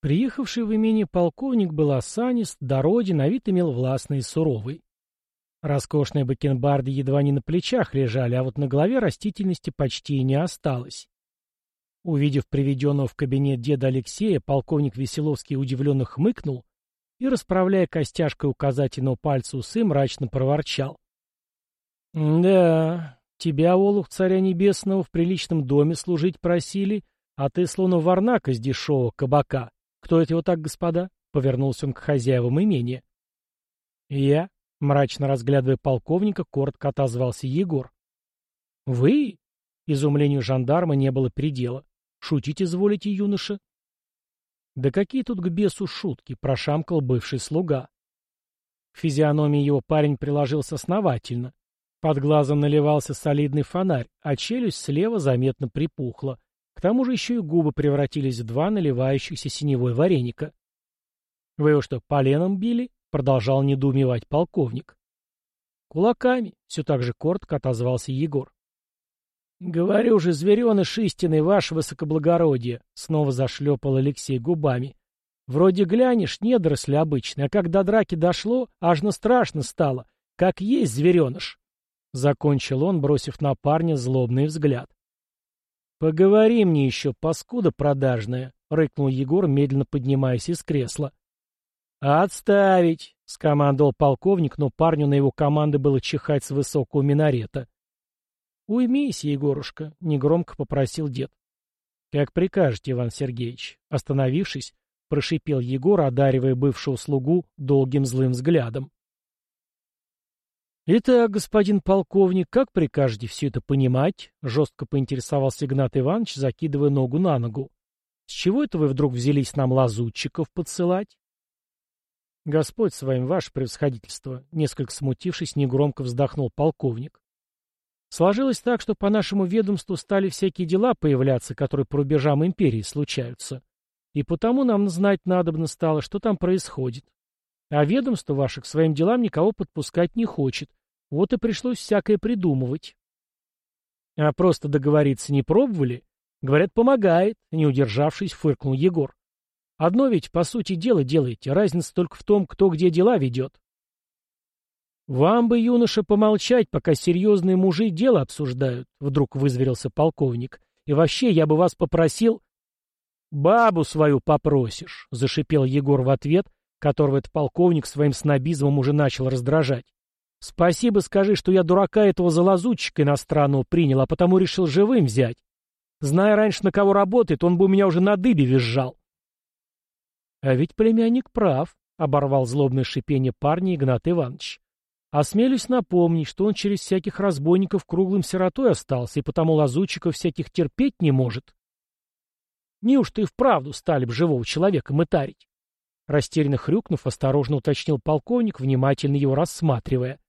Приехавший в имение полковник был осанист, дороден, на вид имел властный и суровый. Роскошные бакенбарды едва не на плечах лежали, а вот на голове растительности почти и не осталось. Увидев приведенного в кабинет деда Алексея, полковник Веселовский удивленно хмыкнул и, расправляя костяшкой указательного пальца усы, мрачно проворчал. «Да, тебя, Олух Царя Небесного, в приличном доме служить просили, а ты словно варнак из дешевого кабака. Кто это его так, господа?» — повернулся он к хозяевам имения. «Я», — мрачно разглядывая полковника, коротко отозвался Егор. «Вы?» — изумлению жандарма не было предела. «Шутить изволите, юноша?» «Да какие тут к бесу шутки!» — прошамкал бывший слуга. К физиономии его парень приложился основательно. Под глазом наливался солидный фонарь, а челюсть слева заметно припухла. К тому же еще и губы превратились в два наливающихся синевой вареника. «Вы его что, поленом били?» — продолжал недоумевать полковник. «Кулаками», — все так же коротко отозвался Егор. «Говорю же, звереныш истинный, ваше высокоблагородие!» — снова зашлепал Алексей губами. «Вроде глянешь, недоросли обычные, а до драки дошло, аж на страшно стало, как есть звереныш!» Закончил он, бросив на парня злобный взгляд. «Поговори мне еще, паскуда продажная!» — рыкнул Егор, медленно поднимаясь из кресла. «Отставить!» — скомандовал полковник, но парню на его команды было чихать с высокого минарета. «Уймись, Егорушка», — негромко попросил дед. «Как прикажете, Иван Сергеевич», — остановившись, прошипел Егор, одаривая бывшего слугу долгим злым взглядом. «Итак, господин полковник, как прикажете все это понимать?» — жестко поинтересовался Игнат Иванович, закидывая ногу на ногу. «С чего это вы вдруг взялись нам лазутчиков подсылать?» «Господь с вами, ваше превосходительство», — несколько смутившись, негромко вздохнул полковник. Сложилось так, что по нашему ведомству стали всякие дела появляться, которые по рубежам империи случаются. И потому нам знать надобно стало, что там происходит. А ведомство ваше к своим делам никого подпускать не хочет. Вот и пришлось всякое придумывать. А просто договориться не пробовали? Говорят, помогает, не удержавшись, фыркнул Егор. Одно ведь, по сути дела, делаете, разница только в том, кто где дела ведет. «Вам бы, юноша, помолчать, пока серьезные мужи дело обсуждают», — вдруг вызверился полковник. «И вообще, я бы вас попросил...» «Бабу свою попросишь», — зашипел Егор в ответ, которого этот полковник своим снобизмом уже начал раздражать. «Спасибо скажи, что я дурака этого залазутчика иностранного принял, а потому решил живым взять. Зная раньше, на кого работает, он бы у меня уже на дыбе визжал». «А ведь племянник прав», — оборвал злобное шипение парня Игнат Иванович. Осмелюсь напомнить, что он через всяких разбойников круглым сиротой остался, и потому лазутчиков всяких терпеть не может. Неужто и вправду стали б живого человека мытарить? Растерянно хрюкнув, осторожно уточнил полковник, внимательно его рассматривая.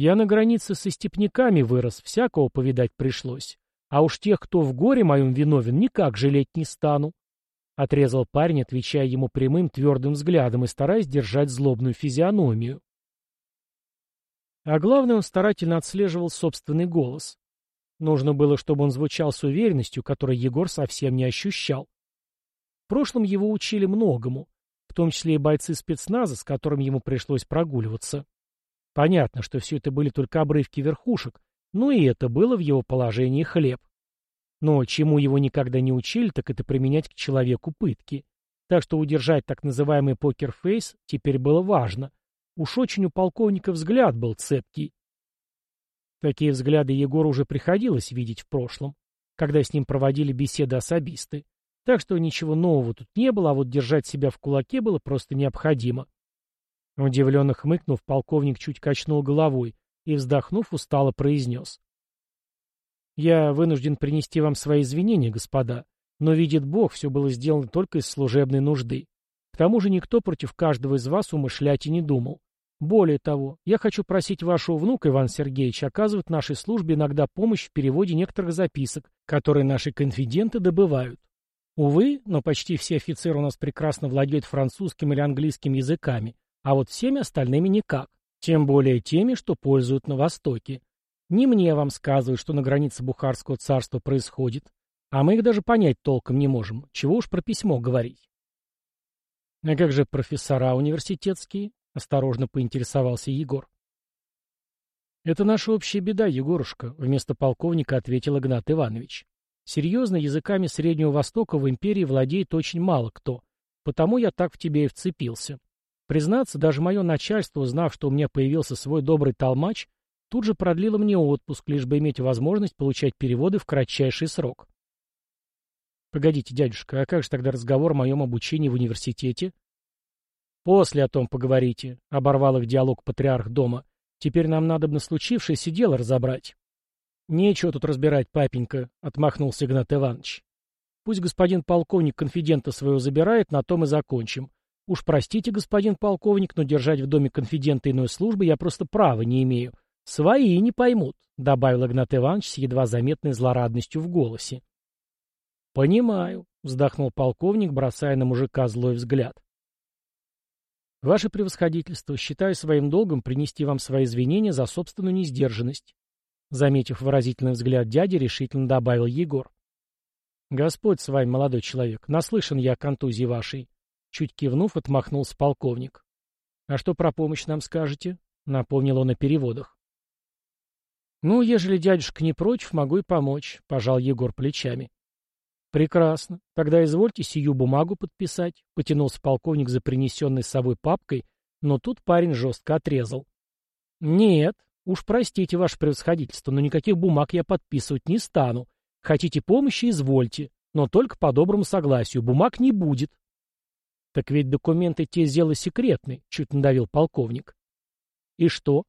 Я на границе со степняками вырос, всякого повидать пришлось. А уж тех, кто в горе моем виновен, никак жалеть не стану. Отрезал парень, отвечая ему прямым, твердым взглядом и стараясь держать злобную физиономию. А главное, он старательно отслеживал собственный голос. Нужно было, чтобы он звучал с уверенностью, которой Егор совсем не ощущал. В прошлом его учили многому, в том числе и бойцы спецназа, с которыми ему пришлось прогуливаться. Понятно, что все это были только обрывки верхушек, но и это было в его положении хлеб. Но чему его никогда не учили, так это применять к человеку пытки. Так что удержать так называемый покерфейс теперь было важно, Уж очень у полковника взгляд был цепкий. Такие взгляды Егору уже приходилось видеть в прошлом, когда с ним проводили беседы особисты. Так что ничего нового тут не было, а вот держать себя в кулаке было просто необходимо. Удивленно хмыкнув, полковник чуть качнул головой и, вздохнув, устало произнес. «Я вынужден принести вам свои извинения, господа, но, видит Бог, все было сделано только из служебной нужды. К тому же никто против каждого из вас умышлять и не думал. Более того, я хочу просить вашего внука, Иван Сергеевич, оказывать нашей службе иногда помощь в переводе некоторых записок, которые наши конфиденты добывают. Увы, но почти все офицеры у нас прекрасно владеют французским или английским языками, а вот всеми остальными никак. Тем более теми, что пользуют на Востоке. Не мне вам сказывать, что на границе Бухарского царства происходит. А мы их даже понять толком не можем. Чего уж про письмо говорить. А как же профессора университетские? Осторожно поинтересовался Егор. Это наша общая беда, Егорушка, вместо полковника ответил Игнат Иванович. Серьезно, языками Среднего Востока в империи владеет очень мало кто. Потому я так в тебе и вцепился. Признаться, даже мое начальство, узнав, что у меня появился свой добрый толмач, тут же продлило мне отпуск, лишь бы иметь возможность получать переводы в кратчайший срок. Погодите, дядюшка, а как же тогда разговор о моем обучении в университете? После о том поговорите, — оборвал их диалог патриарх дома. Теперь нам надо на случившееся дело разобрать. Нечего тут разбирать, папенька, — отмахнулся Игнат Иванович. Пусть господин полковник конфидента своего забирает, на том и закончим. Уж простите, господин полковник, но держать в доме конфидента иной службы я просто права не имею. Свои не поймут, — добавил Игнат Иванович с едва заметной злорадностью в голосе. «Понимаю», — вздохнул полковник, бросая на мужика злой взгляд. «Ваше превосходительство, считаю своим долгом принести вам свои извинения за собственную несдержанность», заметив выразительный взгляд дяди, решительно добавил Егор. «Господь с вами, молодой человек, наслышан я о контузии вашей», чуть кивнув, отмахнулся полковник. «А что про помощь нам скажете?» — напомнил он о переводах. «Ну, ежели дядюшка не против, могу и помочь», — пожал Егор плечами. «Прекрасно. Тогда извольте сию бумагу подписать», — потянулся полковник за принесенной с собой папкой, но тут парень жестко отрезал. «Нет, уж простите, ваше превосходительство, но никаких бумаг я подписывать не стану. Хотите помощи — извольте, но только по доброму согласию. Бумаг не будет». «Так ведь документы те сделали секретны», — чуть надавил полковник. «И что?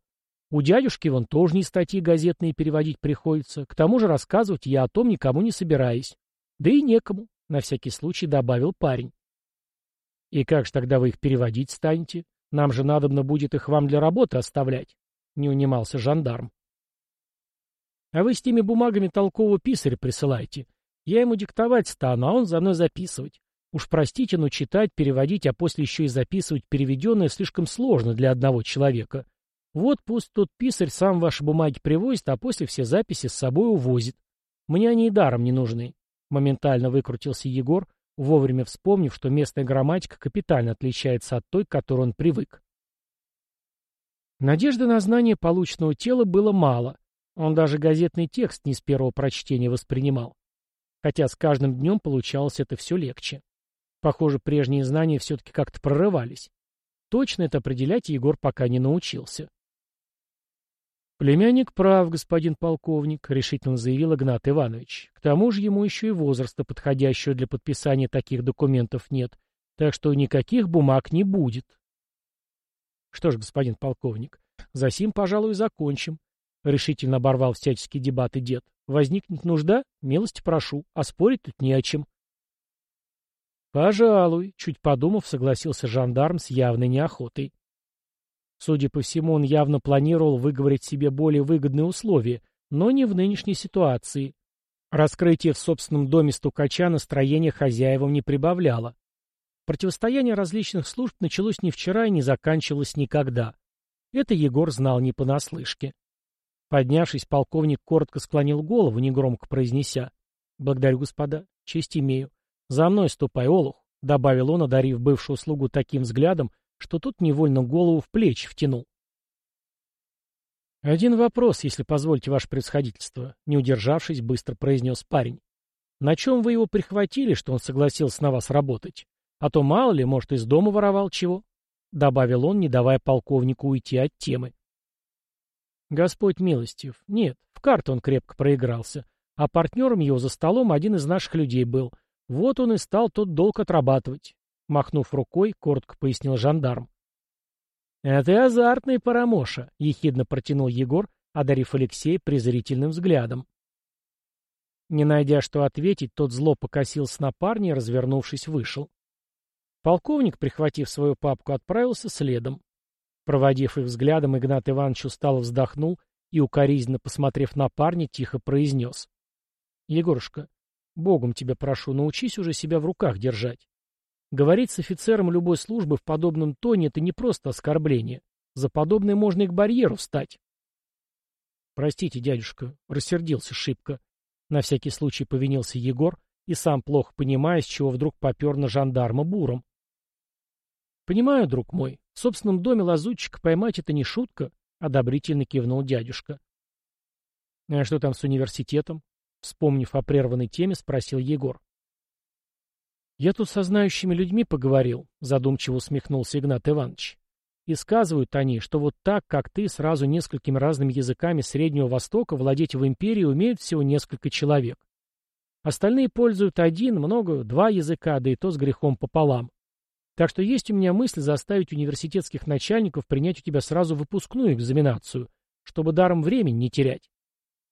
У дядюшки вон тоже не статьи газетные переводить приходится. К тому же рассказывать я о том никому не собираюсь. Да и некому, на всякий случай добавил парень. И как же тогда вы их переводить станете? Нам же надобно будет их вам для работы оставлять, не унимался жандарм. А вы с теми бумагами толкового писаря присылайте. Я ему диктовать стану, а он за мной записывать. Уж простите, но читать, переводить, а после еще и записывать переведенное слишком сложно для одного человека. Вот пусть тот писарь сам ваши бумаги привозит, а после все записи с собой увозит. Мне они и даром не нужны. Моментально выкрутился Егор, вовремя вспомнив, что местная грамматика капитально отличается от той, к которой он привык. Надежды на знание полученного тела было мало. Он даже газетный текст не с первого прочтения воспринимал. Хотя с каждым днем получалось это все легче. Похоже, прежние знания все-таки как-то прорывались. Точно это определять Егор пока не научился. «Племянник прав, господин полковник», — решительно заявил Игнат Иванович. «К тому же ему еще и возраста, подходящего для подписания таких документов, нет, так что никаких бумаг не будет». «Что ж, господин полковник, за сим, пожалуй, закончим», — решительно оборвал всяческие дебаты дед. «Возникнет нужда? Милости прошу, а спорить тут не о чем». «Пожалуй», — чуть подумав, согласился жандарм с явной неохотой. Судя по всему, он явно планировал выговорить себе более выгодные условия, но не в нынешней ситуации. Раскрытие в собственном доме стукача настроение хозяевам не прибавляло. Противостояние различных служб началось не вчера и не заканчивалось никогда. Это Егор знал не понаслышке. Поднявшись, полковник коротко склонил голову, негромко произнеся. «Благодарю, господа. Честь имею. За мной ступай, Олух», — добавил он, одарив бывшую слугу таким взглядом, что тот невольно голову в плечи втянул. «Один вопрос, если позволите, ваше превосходительство», — не удержавшись, быстро произнес парень. «На чем вы его прихватили, что он согласился на вас работать? А то, мало ли, может, из дома воровал чего?» — добавил он, не давая полковнику уйти от темы. «Господь милостив. Нет, в карты он крепко проигрался. А партнером его за столом один из наших людей был. Вот он и стал тот долг отрабатывать. Махнув рукой, коротко пояснил жандарм. «А ты азартный, Парамоша», — ехидно протянул Егор, одарив Алексея презрительным взглядом. Не найдя что ответить, тот зло покосился на парня и, развернувшись, вышел. Полковник, прихватив свою папку, отправился следом. Проводив их взглядом, Игнат Иванович устало вздохнул и, укоризненно посмотрев на парня, тихо произнес. — Егорушка, богом тебя прошу, научись уже себя в руках держать. Говорить с офицером любой службы в подобном тоне — это не просто оскорбление. За подобное можно и к барьеру встать. Простите, дядюшка, рассердился шибко. На всякий случай повинился Егор и сам плохо понимая, с чего вдруг попер на жандарма буром. «Понимаю, друг мой, в собственном доме лазутчика поймать это не шутка», — одобрительно кивнул дядюшка. «А что там с университетом?» — вспомнив о прерванной теме, спросил Егор. «Я тут со знающими людьми поговорил», — задумчиво усмехнулся Игнат Иванович. «И сказывают они, что вот так, как ты, сразу несколькими разными языками Среднего Востока владеть в империи умеют всего несколько человек. Остальные пользуют один, много, два языка, да и то с грехом пополам. Так что есть у меня мысль заставить университетских начальников принять у тебя сразу выпускную экзаменацию, чтобы даром времени не терять.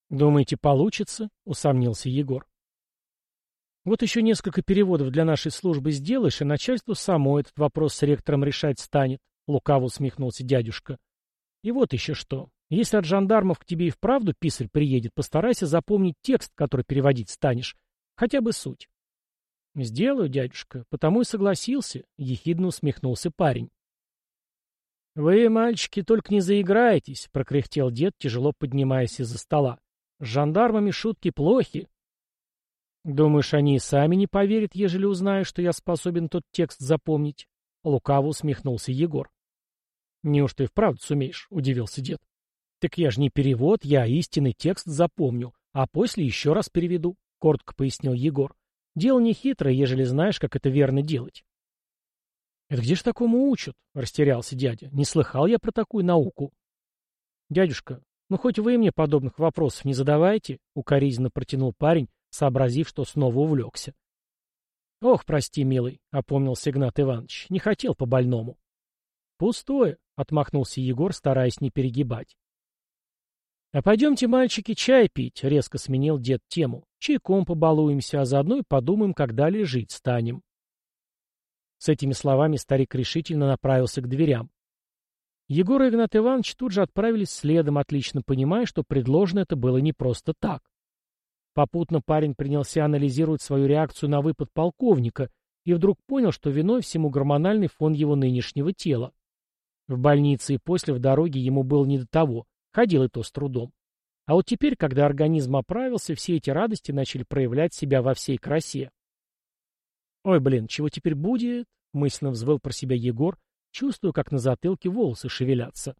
«Думаете, получится?» — усомнился Егор. «Вот еще несколько переводов для нашей службы сделаешь, и начальство само этот вопрос с ректором решать станет», — лукаво усмехнулся дядюшка. «И вот еще что. Если от жандармов к тебе и вправду писарь приедет, постарайся запомнить текст, который переводить станешь. Хотя бы суть». «Сделаю, дядюшка, потому и согласился», — ехидно усмехнулся парень. «Вы, мальчики, только не заиграетесь», — прокряхтел дед, тяжело поднимаясь из-за стола. С жандармами шутки плохи. Думаешь, они и сами не поверят, ежели узнают, что я способен тот текст запомнить? Лукаво усмехнулся Егор. Неужто и вправду сумеешь? Удивился дед. Так я же не перевод, я истинный текст запомню, а после еще раз переведу, коротко пояснил Егор. Дело не хитрое, ежели знаешь, как это верно делать. «Это где ж такому учат?» — растерялся дядя. «Не слыхал я про такую науку». «Дядюшка, «Ну, хоть вы мне подобных вопросов не задавайте», — укоризненно протянул парень, сообразив, что снова увлекся. «Ох, прости, милый», — опомнился Игнат Иванович, — «не хотел по-больному». «Пустое», — отмахнулся Егор, стараясь не перегибать. «А пойдемте, мальчики, чай пить», — резко сменил дед тему. «Чайком побалуемся, а заодно и подумаем, как далее жить станем». С этими словами старик решительно направился к дверям. Егор и Игнат Иванович тут же отправились следом, отлично понимая, что предложено это было не просто так. Попутно парень принялся анализировать свою реакцию на выпад полковника и вдруг понял, что виной всему гормональный фон его нынешнего тела. В больнице и после в дороге ему было не до того, ходил и то с трудом. А вот теперь, когда организм оправился, все эти радости начали проявлять себя во всей красе. «Ой, блин, чего теперь будет?» — мысленно взвыл про себя Егор, Чувствую, как на затылке волосы шевелятся.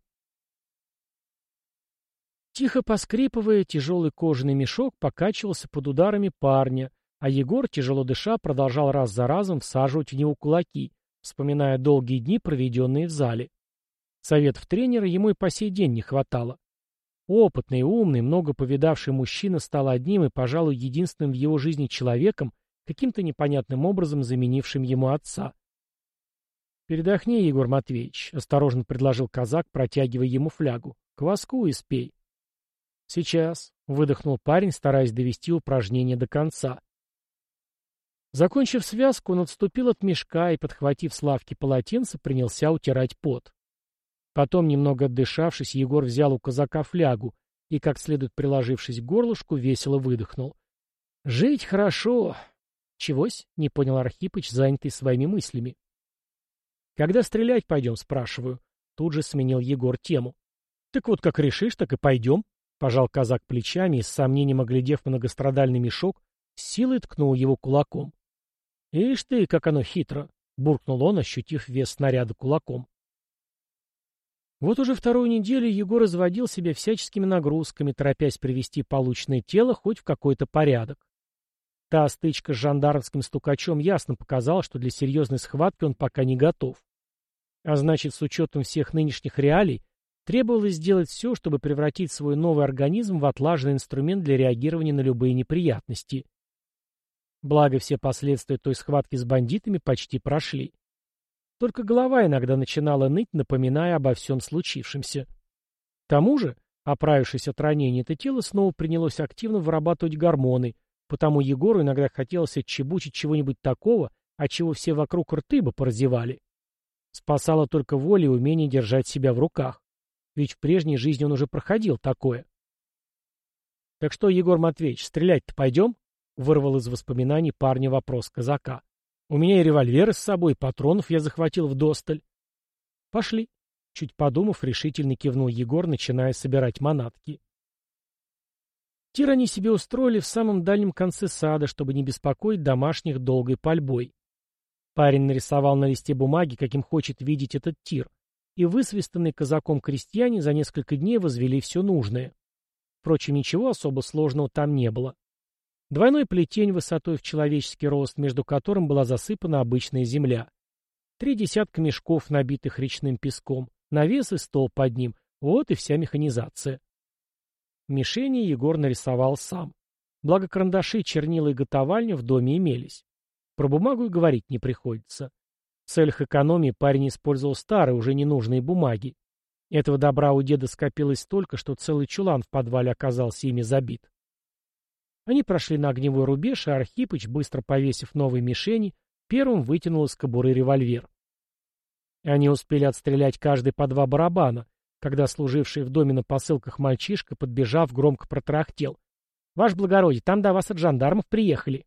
Тихо поскрипывая, тяжелый кожаный мешок покачивался под ударами парня, а Егор, тяжело дыша, продолжал раз за разом всаживать в него кулаки, вспоминая долгие дни, проведенные в зале. Советов тренера ему и по сей день не хватало. Опытный, умный, много повидавший мужчина стал одним и, пожалуй, единственным в его жизни человеком, каким-то непонятным образом заменившим ему отца. «Передохни, Егор Матвеевич», — осторожно предложил казак, протягивая ему флягу. «Кваску испей». «Сейчас», — выдохнул парень, стараясь довести упражнение до конца. Закончив связку, он отступил от мешка и, подхватив с лавки полотенце, принялся утирать пот. Потом, немного отдышавшись, Егор взял у казака флягу и, как следует приложившись к горлышку, весело выдохнул. «Жить хорошо!» «Чегось?» — не понял Архипыч, занятый своими мыслями. «Когда стрелять пойдем?» — спрашиваю. Тут же сменил Егор тему. «Так вот, как решишь, так и пойдем», — пожал казак плечами и, с сомнением оглядев многострадальный мешок, силой ткнул его кулаком. «Ишь ты, как оно хитро!» — буркнул он, ощутив вес снаряда кулаком. Вот уже вторую неделю Егор изводил себя всяческими нагрузками, торопясь привести полученное тело хоть в какой-то порядок. Та стычка с жандармским стукачом ясно показала, что для серьезной схватки он пока не готов. А значит, с учетом всех нынешних реалий, требовалось сделать все, чтобы превратить свой новый организм в отлаженный инструмент для реагирования на любые неприятности. Благо, все последствия той схватки с бандитами почти прошли. Только голова иногда начинала ныть, напоминая обо всем случившемся. К тому же, оправившись от ранения, это тело снова принялось активно вырабатывать гормоны – Потому Егору иногда хотелось отчебучить чего-нибудь такого, от чего все вокруг рты бы поразевали. Спасало только воля и умение держать себя в руках. Ведь в прежней жизни он уже проходил такое. «Так что, Егор Матвеевич, стрелять-то пойдем?» — вырвал из воспоминаний парня вопрос казака. «У меня и револьверы с собой, патронов я захватил в досталь». «Пошли», — чуть подумав, решительно кивнул Егор, начиная собирать манатки. Тир они себе устроили в самом дальнем конце сада, чтобы не беспокоить домашних долгой пальбой. Парень нарисовал на листе бумаги, каким хочет видеть этот тир, и высвистанные казаком крестьяне за несколько дней возвели все нужное. Впрочем, ничего особо сложного там не было. Двойной плетень высотой в человеческий рост, между которым была засыпана обычная земля. Три десятка мешков, набитых речным песком, навес и стол под ним. Вот и вся механизация. Мишени Егор нарисовал сам. Благо карандаши, чернила и готовальня в доме имелись. Про бумагу и говорить не приходится. В целях экономии парень использовал старые, уже ненужные бумаги. Этого добра у деда скопилось столько, что целый чулан в подвале оказался ими забит. Они прошли на огневой рубеж, и Архипыч, быстро повесив новые мишени, первым вытянул из кобуры револьвер. Они успели отстрелять каждый по два барабана, когда служивший в доме на посылках мальчишка, подбежав, громко протрахтел. — Ваш благородие, там до вас от жандармов приехали. —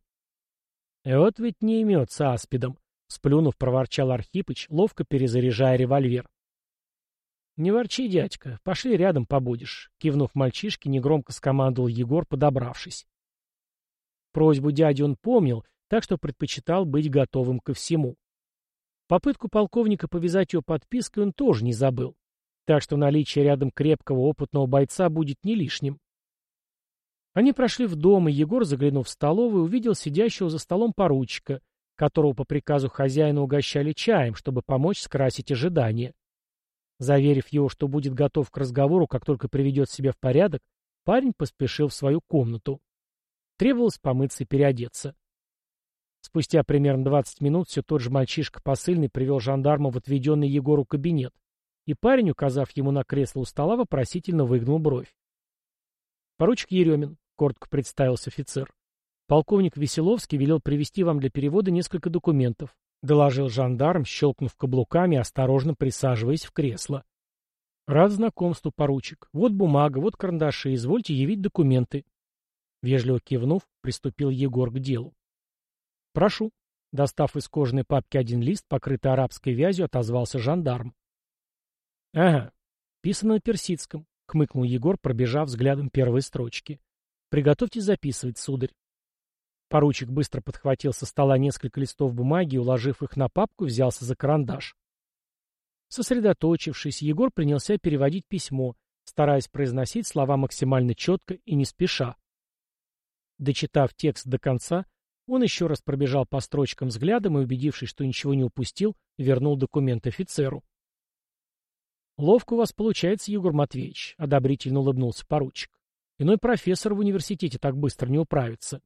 Вот ведь не имется аспидом. Сплюнув, проворчал Архипыч, ловко перезаряжая револьвер. «Не ворчи, дядька, пошли рядом побудешь», — кивнув мальчишке, негромко скомандовал Егор, подобравшись. Просьбу дяди он помнил, так что предпочитал быть готовым ко всему. Попытку полковника повязать ее подпиской он тоже не забыл, так что наличие рядом крепкого опытного бойца будет не лишним. Они прошли в дом, и Егор, заглянув в столовую, увидел сидящего за столом поручика, которого по приказу хозяина угощали чаем, чтобы помочь скрасить ожидания. Заверив его, что будет готов к разговору, как только приведет себя в порядок, парень поспешил в свою комнату. Требовалось помыться и переодеться. Спустя примерно 20 минут все тот же мальчишка посыльный привел жандарма в отведенный Егору кабинет, и парень, указав ему на кресло у стола, вопросительно выгнул бровь. «Поручик Еремин», — коротко представился офицер. Полковник Веселовский велел привести вам для перевода несколько документов, доложил жандарм, щелкнув каблуками, осторожно присаживаясь в кресло. Рад знакомству, поручик. Вот бумага, вот карандаши, извольте явить документы. Вежливо кивнув, приступил Егор к делу. Прошу. Достав из кожаной папки один лист, покрытый арабской вязью, отозвался жандарм. Ага, писано на персидском, хмыкнул Егор, пробежав взглядом первые строчки. Приготовьтесь записывать, сударь. Поручик быстро подхватил со стола несколько листов бумаги и, уложив их на папку, взялся за карандаш. Сосредоточившись, Егор принялся переводить письмо, стараясь произносить слова максимально четко и не спеша. Дочитав текст до конца, он еще раз пробежал по строчкам взглядом и, убедившись, что ничего не упустил, вернул документ офицеру. «Ловко у вас получается, Егор Матвеевич», — одобрительно улыбнулся поручик. «Иной профессор в университете так быстро не управится».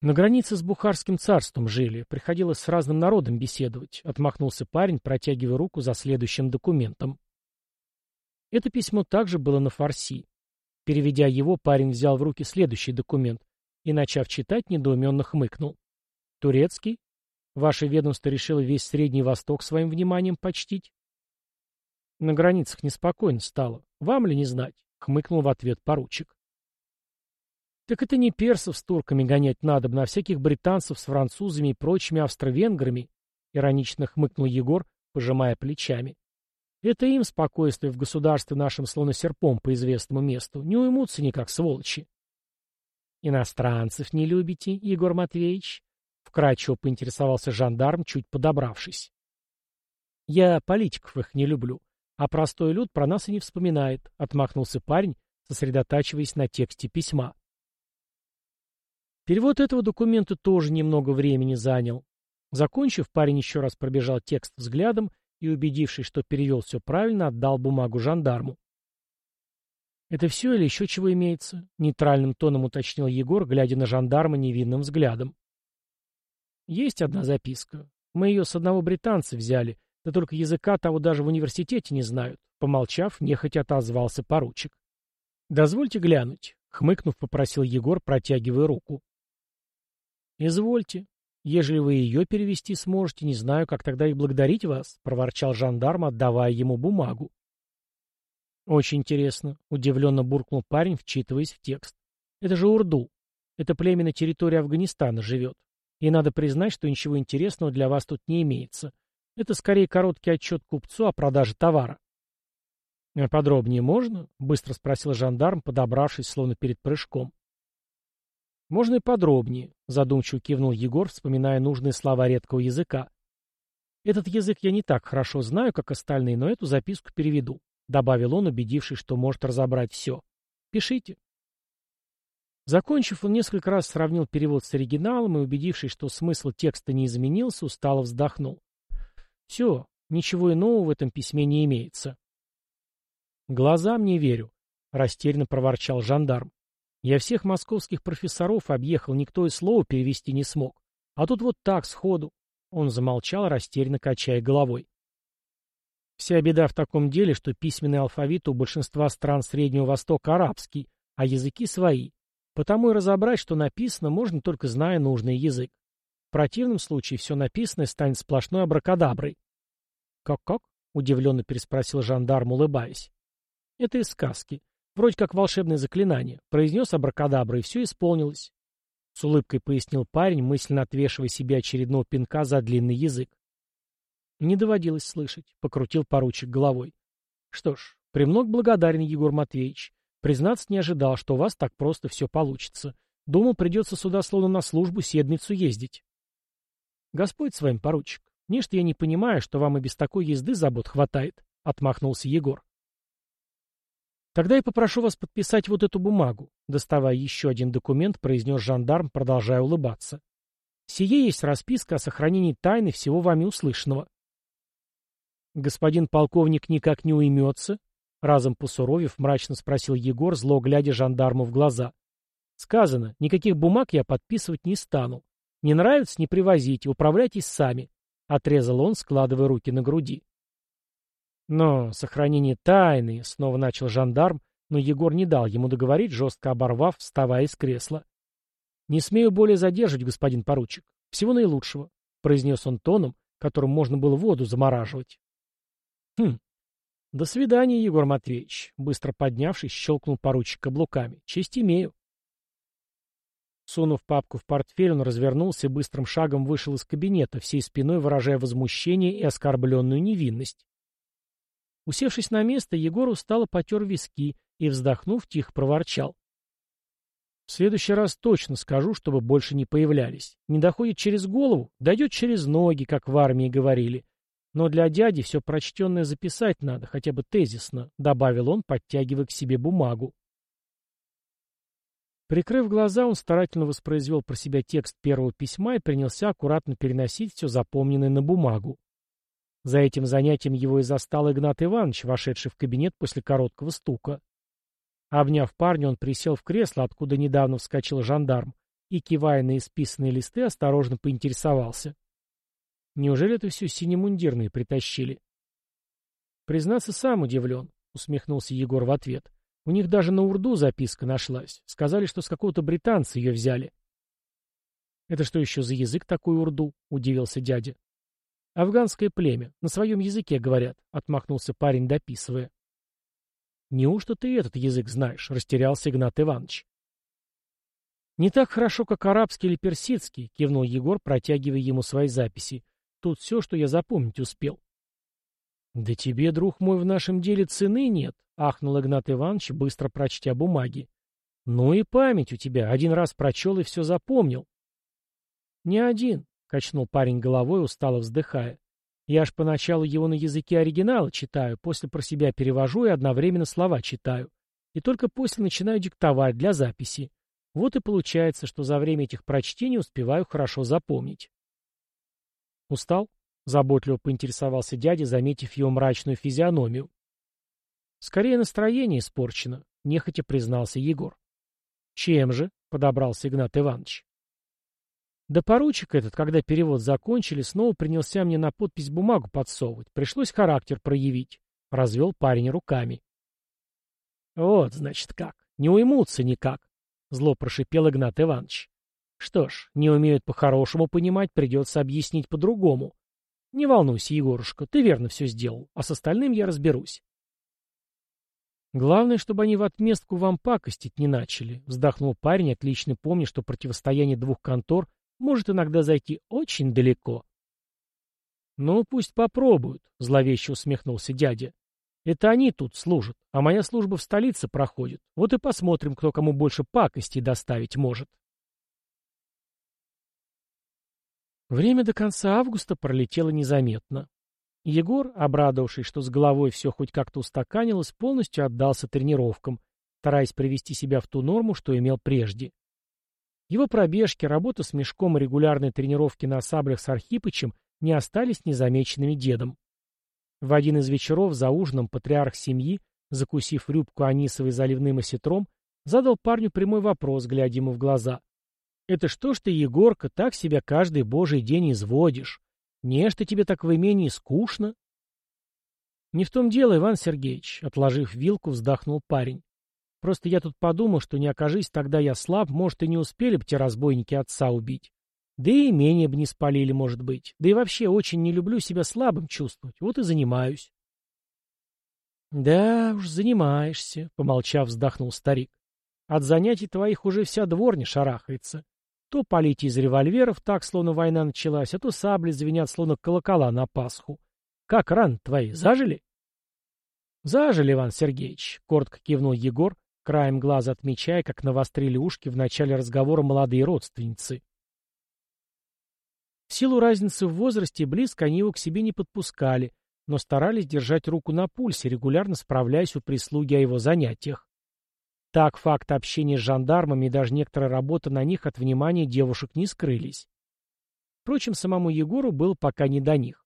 На границе с Бухарским царством жили, приходилось с разным народом беседовать, отмахнулся парень, протягивая руку за следующим документом. Это письмо также было на фарси. Переведя его, парень взял в руки следующий документ и, начав читать, недоуменно хмыкнул. «Турецкий? Ваше ведомство решило весь Средний Восток своим вниманием почтить?» «На границах неспокойно стало. Вам ли не знать?» — хмыкнул в ответ поручик. Так это не персов с турками гонять надо, на всяких британцев с французами и прочими австро-венграми, иронично хмыкнул Егор, пожимая плечами. Это им спокойствие в государстве нашим словно серпом по известному месту. Не уймутся никак, сволочи. Иностранцев не любите, Егор Матвеевич? Вкратчиво поинтересовался жандарм, чуть подобравшись. Я политиков их не люблю, а простой люд про нас и не вспоминает, отмахнулся парень, сосредотачиваясь на тексте письма. Перевод этого документа тоже немного времени занял. Закончив, парень еще раз пробежал текст взглядом и, убедившись, что перевел все правильно, отдал бумагу жандарму. «Это все или еще чего имеется?» — нейтральным тоном уточнил Егор, глядя на жандарма невинным взглядом. «Есть одна записка. Мы ее с одного британца взяли, да только языка того даже в университете не знают», — помолчав, нехотя отозвался поручик. «Дозвольте глянуть», — хмыкнув, попросил Егор, протягивая руку. «Извольте. Ежели вы ее перевести сможете, не знаю, как тогда и благодарить вас», — проворчал жандарм, отдавая ему бумагу. «Очень интересно», — удивленно буркнул парень, вчитываясь в текст. «Это же Урду. Это племя на территории Афганистана живет. И надо признать, что ничего интересного для вас тут не имеется. Это скорее короткий отчет купцу о продаже товара». «А подробнее можно?» — быстро спросил жандарм, подобравшись, словно перед прыжком. «Можно и подробнее», — задумчиво кивнул Егор, вспоминая нужные слова редкого языка. «Этот язык я не так хорошо знаю, как остальные, но эту записку переведу», — добавил он, убедившись, что может разобрать все. «Пишите». Закончив, он несколько раз сравнил перевод с оригиналом и, убедившись, что смысл текста не изменился, устало вздохнул. «Все, ничего иного в этом письме не имеется». «Глазам не верю», — растерянно проворчал жандарм. «Я всех московских профессоров объехал, никто и слова перевести не смог. А тут вот так, сходу». Он замолчал, растерянно качая головой. Вся беда в таком деле, что письменный алфавит у большинства стран Среднего Востока арабский, а языки свои. Потому и разобрать, что написано, можно только зная нужный язык. В противном случае все написанное станет сплошной абракадаброй. «Как-как?» — удивленно переспросил жандарм, улыбаясь. Это из сказки. Вроде как волшебное заклинание. Произнес абракадабра, и все исполнилось. С улыбкой пояснил парень, мысленно отвешивая себе очередного пинка за длинный язык. Не доводилось слышать, покрутил поручик головой. Что ж, премног благодарен, Егор Матвеевич. Признаться, не ожидал, что у вас так просто все получится. Думал, придется сюда словно на службу седмицу ездить. Господь с вами, поручик. Нечто я не понимаю, что вам и без такой езды забот хватает, — отмахнулся Егор. Тогда я попрошу вас подписать вот эту бумагу, доставая еще один документ, произнес жандарм, продолжая улыбаться. Сие есть расписка о сохранении тайны всего вами услышанного. Господин полковник никак не уймется? Разом посуровев, мрачно спросил Егор, зло глядя жандарму в глаза. Сказано, никаких бумаг я подписывать не стану. Не нравится, не привозите, управляйтесь сами. Отрезал он, складывая руки на груди. Но сохранение тайны, снова начал жандарм, но Егор не дал ему договорить, жестко оборвав, вставая из кресла. «Не смею более задерживать, господин поручик. Всего наилучшего», — произнес он тоном, которым можно было воду замораживать. «Хм. До свидания, Егор Матвеевич», — быстро поднявшись, щелкнул поручик каблуками. «Честь имею». Сунув папку в портфель, он развернулся и быстрым шагом вышел из кабинета, всей спиной выражая возмущение и оскорбленную невинность. Усевшись на место, Егор устало потер виски и, вздохнув, тихо проворчал. В следующий раз точно скажу, чтобы больше не появлялись. Не доходит через голову, дойдет через ноги, как в армии говорили. Но для дяди все прочтенное записать надо, хотя бы тезисно, — добавил он, подтягивая к себе бумагу. Прикрыв глаза, он старательно воспроизвел про себя текст первого письма и принялся аккуратно переносить все запомненное на бумагу. За этим занятием его и застал Игнат Иванович, вошедший в кабинет после короткого стука. Обняв парня, он присел в кресло, откуда недавно вскочил жандарм, и, кивая на исписанные листы, осторожно поинтересовался. «Неужели это все синемундирные притащили?» «Признаться, сам удивлен», — усмехнулся Егор в ответ. «У них даже на урду записка нашлась. Сказали, что с какого-то британца ее взяли». «Это что еще за язык такой урду?» — удивился дядя. «Афганское племя. На своем языке говорят», — отмахнулся парень, дописывая. «Неужто ты этот язык знаешь?» — растерялся Игнат Иванович. «Не так хорошо, как арабский или персидский», — кивнул Егор, протягивая ему свои записи. «Тут все, что я запомнить успел». «Да тебе, друг мой, в нашем деле цены нет», — ахнул Игнат Иванович, быстро прочтя бумаги. «Ну и память у тебя. Один раз прочел и все запомнил». «Не один. Качнул парень головой, устало вздыхая. Я ж поначалу его на языке оригинала читаю, после про себя перевожу и одновременно слова читаю. И только после начинаю диктовать для записи. Вот и получается, что за время этих прочтений успеваю хорошо запомнить. Устал? Заботливо поинтересовался дядя, заметив его мрачную физиономию. Скорее настроение испорчено, нехотя признался Егор. Чем же? Подобрался Игнат Иванович. Да поручик этот, когда перевод закончили, снова принялся мне на подпись бумагу подсовывать. Пришлось характер проявить. Развел парень руками. Вот, значит, как. Не уймутся никак. Зло прошипел Игнат Иванович. Что ж, не умеют по-хорошему понимать, придется объяснить по-другому. Не волнуйся, Егорушка, ты верно все сделал, а с остальным я разберусь. Главное, чтобы они в отместку вам пакостить не начали, вздохнул парень, отлично помня, что противостояние двух контор может иногда зайти очень далеко. «Ну, пусть попробуют», — зловеще усмехнулся дядя. Это они тут служат, а моя служба в столице проходит. Вот и посмотрим, кто кому больше пакостей доставить может. Время до конца августа пролетело незаметно. Егор, обрадовавшись, что с головой все хоть как-то устаканилось, полностью отдался тренировкам, стараясь привести себя в ту норму, что имел прежде. Его пробежки, работа с мешком и регулярные тренировки на саблях с Архипычем не остались незамеченными дедом. В один из вечеров за ужином патриарх семьи, закусив рюбку анисовой заливным осетром, задал парню прямой вопрос, глядя ему в глаза. Это что ж ты, Егорка, так себя каждый божий день изводишь? Не что тебе так в имении скучно? Не в том дело, Иван Сергеевич, отложив вилку, вздохнул парень. Просто я тут подумал, что не окажись тогда я слаб, может, и не успели бы те разбойники отца убить. Да и имение бы не спалили, может быть. Да и вообще очень не люблю себя слабым чувствовать. Вот и занимаюсь. Да уж, занимаешься, помолчав, вздохнул старик. От занятий твоих уже вся дворня шарахается. То полите из револьверов так, словно война началась, а то сабли звенят, словно колокола на Пасху. Как ран твои, зажили? Зажили, Иван Сергеевич, — коротко кивнул Егор, краем глаза отмечая, как навострили ушки в начале разговора молодые родственницы. В силу разницы в возрасте близко они его к себе не подпускали, но старались держать руку на пульсе, регулярно справляясь у прислуги о его занятиях. Так факт общения с жандармами и даже некоторая работа на них от внимания девушек не скрылись. Впрочем, самому Егору было пока не до них.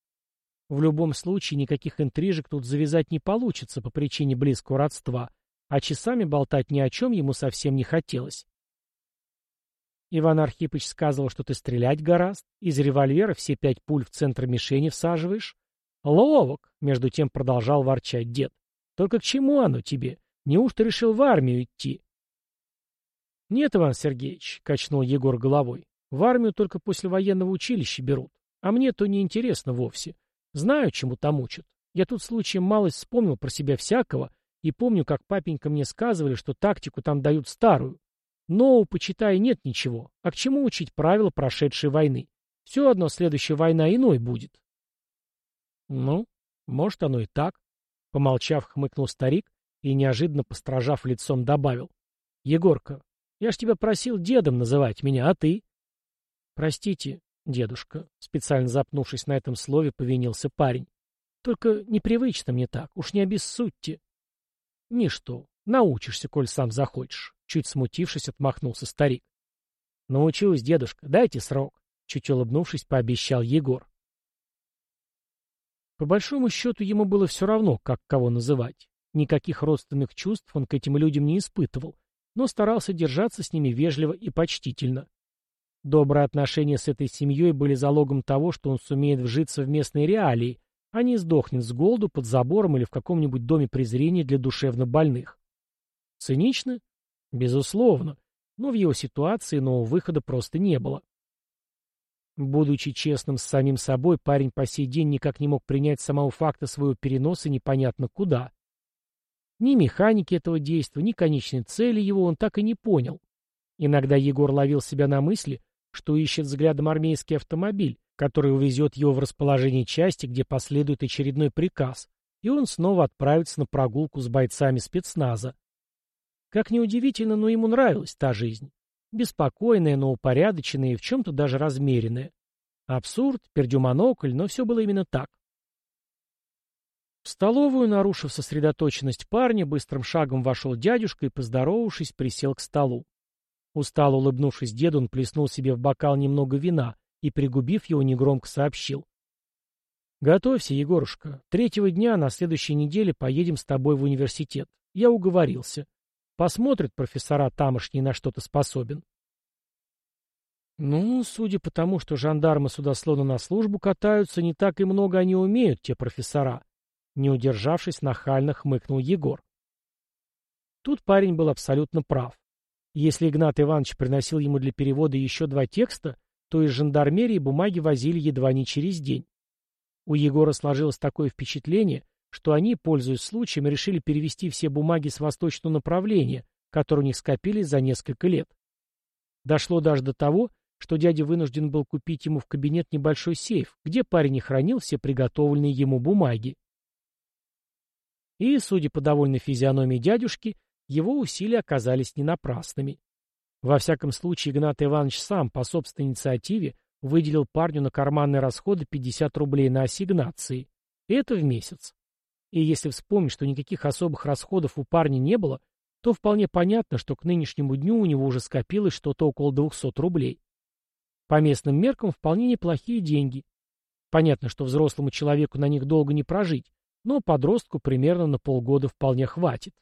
В любом случае никаких интрижек тут завязать не получится по причине близкого родства, а часами болтать ни о чем ему совсем не хотелось. Иван Архипович сказал, что ты стрелять гораст, из револьвера все пять пуль в центр мишени всаживаешь. Ловок, между тем продолжал ворчать дед. Только к чему оно тебе? Неужто решил в армию идти? Нет, Иван Сергеевич, качнул Егор головой. В армию только после военного училища берут. А мне то не интересно вовсе. Знаю, чему там учат. Я тут случаем малость вспомнил про себя всякого и помню, как папенька мне сказывали, что тактику там дают старую. Но, почитай, нет ничего. А к чему учить правила прошедшей войны? Все одно следующая война иной будет. Ну, может, оно и так. Помолчав, хмыкнул старик и, неожиданно постражав лицом, добавил. «Егорка, я ж тебя просил дедом называть меня, а ты?» «Простите, дедушка», — специально запнувшись на этом слове, повинился парень. «Только непривычно мне так, уж не обессудьте». «Ничто, научишься, коль сам захочешь», — чуть смутившись, отмахнулся старик. «Научусь, дедушка, дайте срок», — чуть улыбнувшись, пообещал Егор. По большому счету ему было все равно, как кого называть. Никаких родственных чувств он к этим людям не испытывал, но старался держаться с ними вежливо и почтительно. Добрые отношения с этой семьей были залогом того, что он сумеет вжиться в местные реалии, а не сдохнет с голоду под забором или в каком-нибудь доме презрения для душевно больных. Цинично? Безусловно, но в его ситуации нового выхода просто не было. Будучи честным с самим собой, парень по сей день никак не мог принять самого факта своего переноса непонятно куда. Ни механики этого действия, ни конечной цели его он так и не понял. Иногда Егор ловил себя на мысли, что ищет взглядом армейский автомобиль, который увезет его в расположение части, где последует очередной приказ, и он снова отправится на прогулку с бойцами спецназа. Как ни удивительно, но ему нравилась та жизнь. Беспокойная, но упорядоченная и в чем-то даже размеренная. Абсурд, пердюмонокль, но все было именно так. В столовую, нарушив сосредоточенность парня, быстрым шагом вошел дядюшка и, поздоровавшись, присел к столу. Устало улыбнувшись деду, он плеснул себе в бокал немного вина и, пригубив его, негромко сообщил. «Готовься, Егорушка. Третьего дня на следующей неделе поедем с тобой в университет. Я уговорился. Посмотрят профессора тамошние, на что то способен». «Ну, судя по тому, что жандармы сюда словно на службу катаются, не так и много они умеют, те профессора», не удержавшись, нахально хмыкнул Егор. Тут парень был абсолютно прав. Если Игнат Иванович приносил ему для перевода еще два текста, то из жандармерии бумаги возили едва не через день. У Егора сложилось такое впечатление, что они, пользуясь случаем, решили перевести все бумаги с восточного направления, которые у них скопились за несколько лет. Дошло даже до того, что дядя вынужден был купить ему в кабинет небольшой сейф, где парень и хранил все приготовленные ему бумаги. И, судя по довольной физиономии дядюшки, его усилия оказались не напрасными. Во всяком случае, Игнат Иванович сам по собственной инициативе выделил парню на карманные расходы 50 рублей на ассигнации. Это в месяц. И если вспомнить, что никаких особых расходов у парня не было, то вполне понятно, что к нынешнему дню у него уже скопилось что-то около 200 рублей. По местным меркам вполне неплохие деньги. Понятно, что взрослому человеку на них долго не прожить, но подростку примерно на полгода вполне хватит.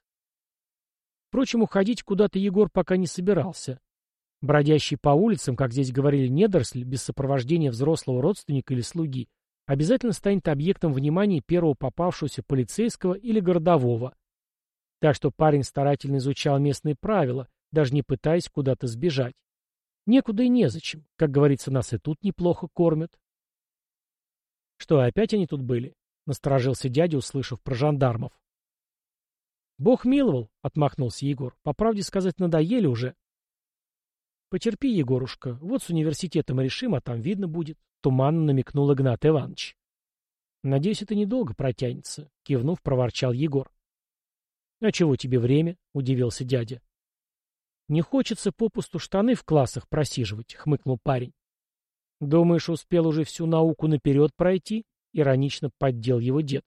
Впрочем, уходить куда-то Егор пока не собирался. Бродящий по улицам, как здесь говорили недоросль, без сопровождения взрослого родственника или слуги, обязательно станет объектом внимания первого попавшегося полицейского или городового. Так что парень старательно изучал местные правила, даже не пытаясь куда-то сбежать. Некуда и незачем. Как говорится, нас и тут неплохо кормят. Что, опять они тут были? Насторожился дядя, услышав про жандармов. Бог миловал, отмахнулся Егор. По правде сказать, надоели уже. Потерпи, Егорушка, вот с университетом решим, а там видно будет, туманно намекнул Игнат Иванович. Надеюсь, это недолго протянется, кивнув, проворчал Егор. А чего тебе время? удивился дядя. «Не хочется попусту штаны в классах просиживать», — хмыкнул парень. «Думаешь, успел уже всю науку наперед пройти?» — иронично поддел его дед.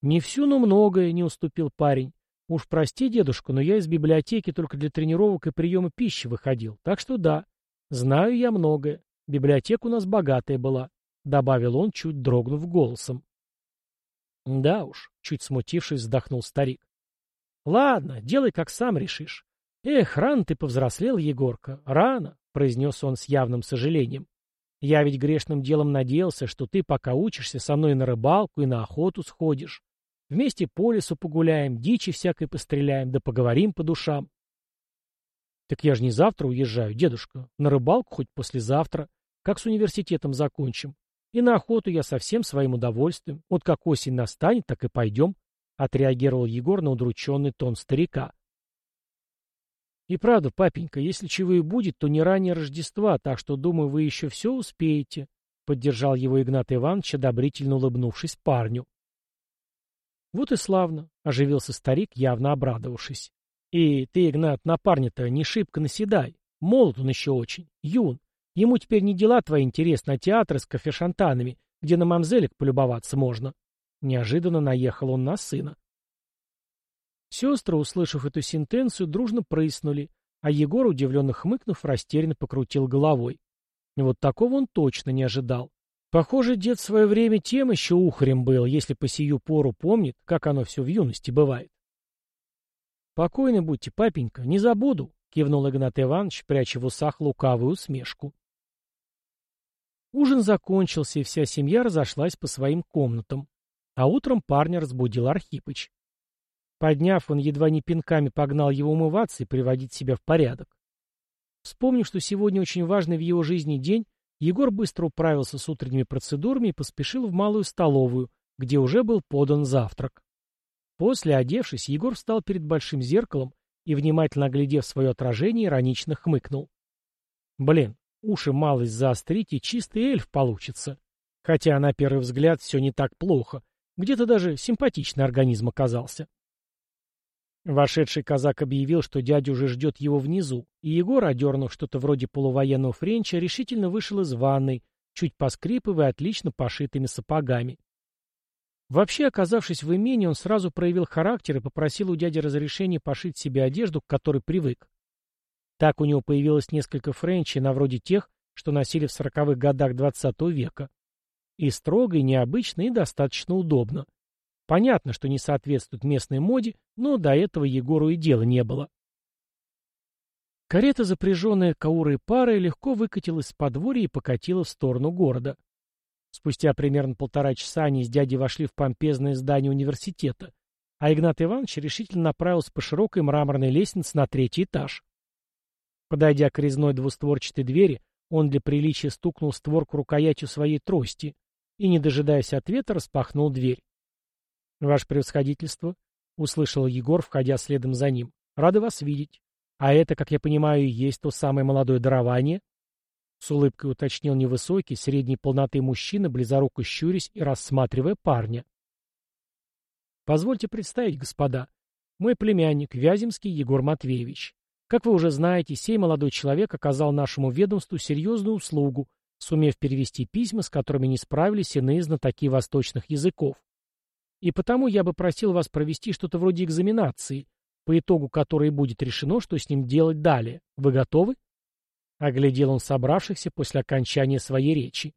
«Не всю, но многое», — не уступил парень. «Уж прости, дедушка, но я из библиотеки только для тренировок и приема пищи выходил, так что да, знаю я многое. Библиотека у нас богатая была», — добавил он, чуть дрогнув голосом. «Да уж», — чуть смутившись, вздохнул старик. «Ладно, делай, как сам решишь. «Эх, рано ты повзрослел, Егорка, рано», — произнес он с явным сожалением. «Я ведь грешным делом надеялся, что ты, пока учишься, со мной на рыбалку и на охоту сходишь. Вместе по лесу погуляем, дичи всякой постреляем, да поговорим по душам». «Так я же не завтра уезжаю, дедушка. На рыбалку хоть послезавтра. Как с университетом закончим. И на охоту я со всем своим удовольствием. Вот как осень настанет, так и пойдем», — отреагировал Егор на удрученный тон старика. И правда, папенька, если чего и будет, то не ранее Рождества, так что, думаю, вы еще все успеете, — поддержал его Игнат Иванович, одобрительно улыбнувшись парню. Вот и славно, — оживился старик, явно обрадовавшись. И ты, Игнат, на парня-то не шибко наседай. Молод он еще очень, юн. Ему теперь не дела твои интересны, а театры с кофешантанами, где на мамзелек полюбоваться можно. Неожиданно наехал он на сына. Сестры, услышав эту сентенцию, дружно прыснули, а Егор, удивленно хмыкнув, растерянно покрутил головой. Вот такого он точно не ожидал. Похоже, дед в свое время тем еще ухарем был, если по сию пору помнит, как оно все в юности бывает. «Покойны будьте, папенька, не забуду», — кивнул Игнат Иванович, пряча в усах лукавую усмешку. Ужин закончился, и вся семья разошлась по своим комнатам. А утром парня разбудил Архипыч. Подняв, он едва не пинками погнал его умываться и приводить себя в порядок. Вспомнив, что сегодня очень важный в его жизни день, Егор быстро управился с утренними процедурами и поспешил в малую столовую, где уже был подан завтрак. После, одевшись, Егор встал перед большим зеркалом и, внимательно оглядев свое отражение, иронично хмыкнул. Блин, уши малость заострить, и чистый эльф получится. Хотя на первый взгляд все не так плохо. Где-то даже симпатичный организм оказался. Вошедший казак объявил, что дядя уже ждет его внизу, и Егор, одернув что-то вроде полувоенного френча, решительно вышел из ванной, чуть поскрипывая отлично пошитыми сапогами. Вообще, оказавшись в имении, он сразу проявил характер и попросил у дяди разрешения пошить себе одежду, к которой привык. Так у него появилось несколько френчей на вроде тех, что носили в сороковых годах двадцатого века. И строго, и необычно, и достаточно удобно. Понятно, что не соответствует местной моде, но до этого Егору и дела не было. Карета, запряженная каурой парой, легко выкатилась с подворья и покатила в сторону города. Спустя примерно полтора часа они с дядей вошли в помпезное здание университета, а Игнат Иванович решительно направился по широкой мраморной лестнице на третий этаж. Подойдя к резной двустворчатой двери, он для приличия стукнул створку рукоятью своей трости и, не дожидаясь ответа, распахнул дверь. «Ваше превосходительство», — услышал Егор, входя следом за ним, — «рады вас видеть. А это, как я понимаю, и есть то самое молодое дарование?» С улыбкой уточнил невысокий, средней полноты мужчина, близоруко щурясь и рассматривая парня. Позвольте представить, господа. Мой племянник, Вяземский Егор Матвеевич. Как вы уже знаете, сей молодой человек оказал нашему ведомству серьезную услугу, сумев перевести письма, с которыми не справились иные знатоки восточных языков. И потому я бы просил вас провести что-то вроде экзаменации, по итогу которой будет решено, что с ним делать далее. Вы готовы? Оглядел он собравшихся после окончания своей речи.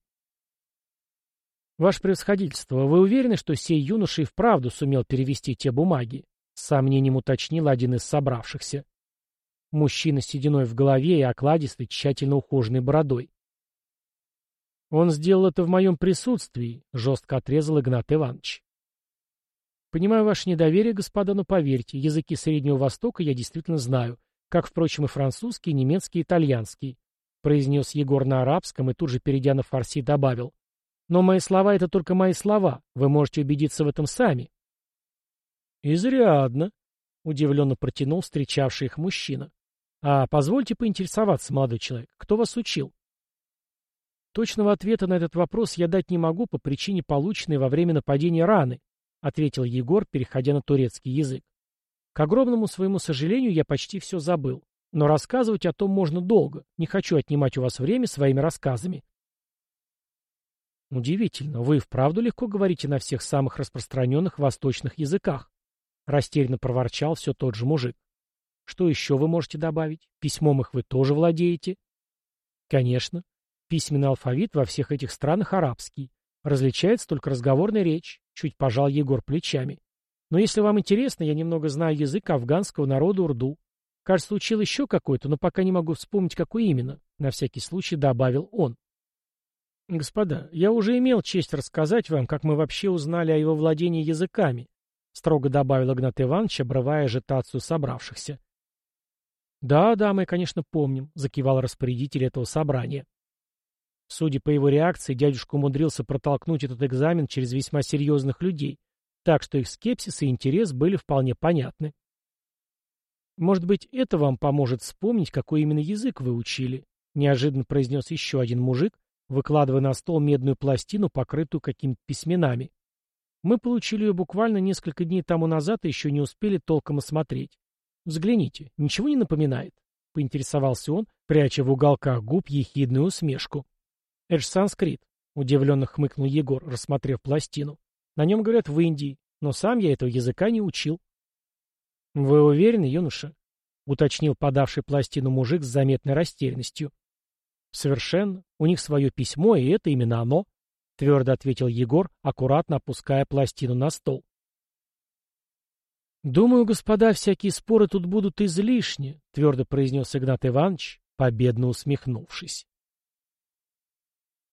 «Ваше превосходительство, вы уверены, что сей юноша и вправду сумел перевести те бумаги?» С сомнением уточнил один из собравшихся. Мужчина с сединой в голове и окладистой, тщательно ухоженной бородой. «Он сделал это в моем присутствии», — жестко отрезал Игнат Иванович. «Понимаю ваше недоверие, господа, но поверьте, языки Среднего Востока я действительно знаю, как, впрочем, и французский, и немецкий, и итальянский», — произнес Егор на арабском и тут же, перейдя на фарси, добавил. Но мои слова — это только мои слова. Вы можете убедиться в этом сами. Изрядно, — удивленно протянул встречавший их мужчина. А позвольте поинтересоваться, молодой человек, кто вас учил? Точного ответа на этот вопрос я дать не могу по причине полученной во время нападения раны, — ответил Егор, переходя на турецкий язык. К огромному своему сожалению, я почти все забыл. Но рассказывать о том можно долго. Не хочу отнимать у вас время своими рассказами. Удивительно, вы вправду легко говорите на всех самых распространенных восточных языках. Растерянно проворчал все тот же мужик. Что еще вы можете добавить? Письмом их вы тоже владеете? Конечно. Письменный алфавит во всех этих странах арабский. Различается только разговорная речь. Чуть пожал Егор плечами. Но если вам интересно, я немного знаю язык афганского народа урду. Кажется, учил еще какой-то, но пока не могу вспомнить, какой именно. На всякий случай добавил он. «Господа, я уже имел честь рассказать вам, как мы вообще узнали о его владении языками», строго добавил Игнат Иванович, обрывая ажитацию собравшихся. «Да, да, мы, конечно, помним», — закивал распорядитель этого собрания. Судя по его реакции, дядюшка умудрился протолкнуть этот экзамен через весьма серьезных людей, так что их скепсис и интерес были вполне понятны. «Может быть, это вам поможет вспомнить, какой именно язык вы учили?» — неожиданно произнес еще один мужик, выкладывая на стол медную пластину, покрытую какими-то письменами. Мы получили ее буквально несколько дней тому назад и еще не успели толком осмотреть. Взгляните, ничего не напоминает? Поинтересовался он, пряча в уголках губ ехидную усмешку. Это санскрит, удивленно хмыкнул Егор, рассмотрев пластину. На нем говорят в Индии, но сам я этого языка не учил. Вы уверены, юноша? уточнил подавший пластину мужик с заметной растерянностью. Совершенно. У них свое письмо, и это именно оно, — твердо ответил Егор, аккуратно опуская пластину на стол. «Думаю, господа, всякие споры тут будут излишни», — твердо произнес Игнат Иванович, победно усмехнувшись.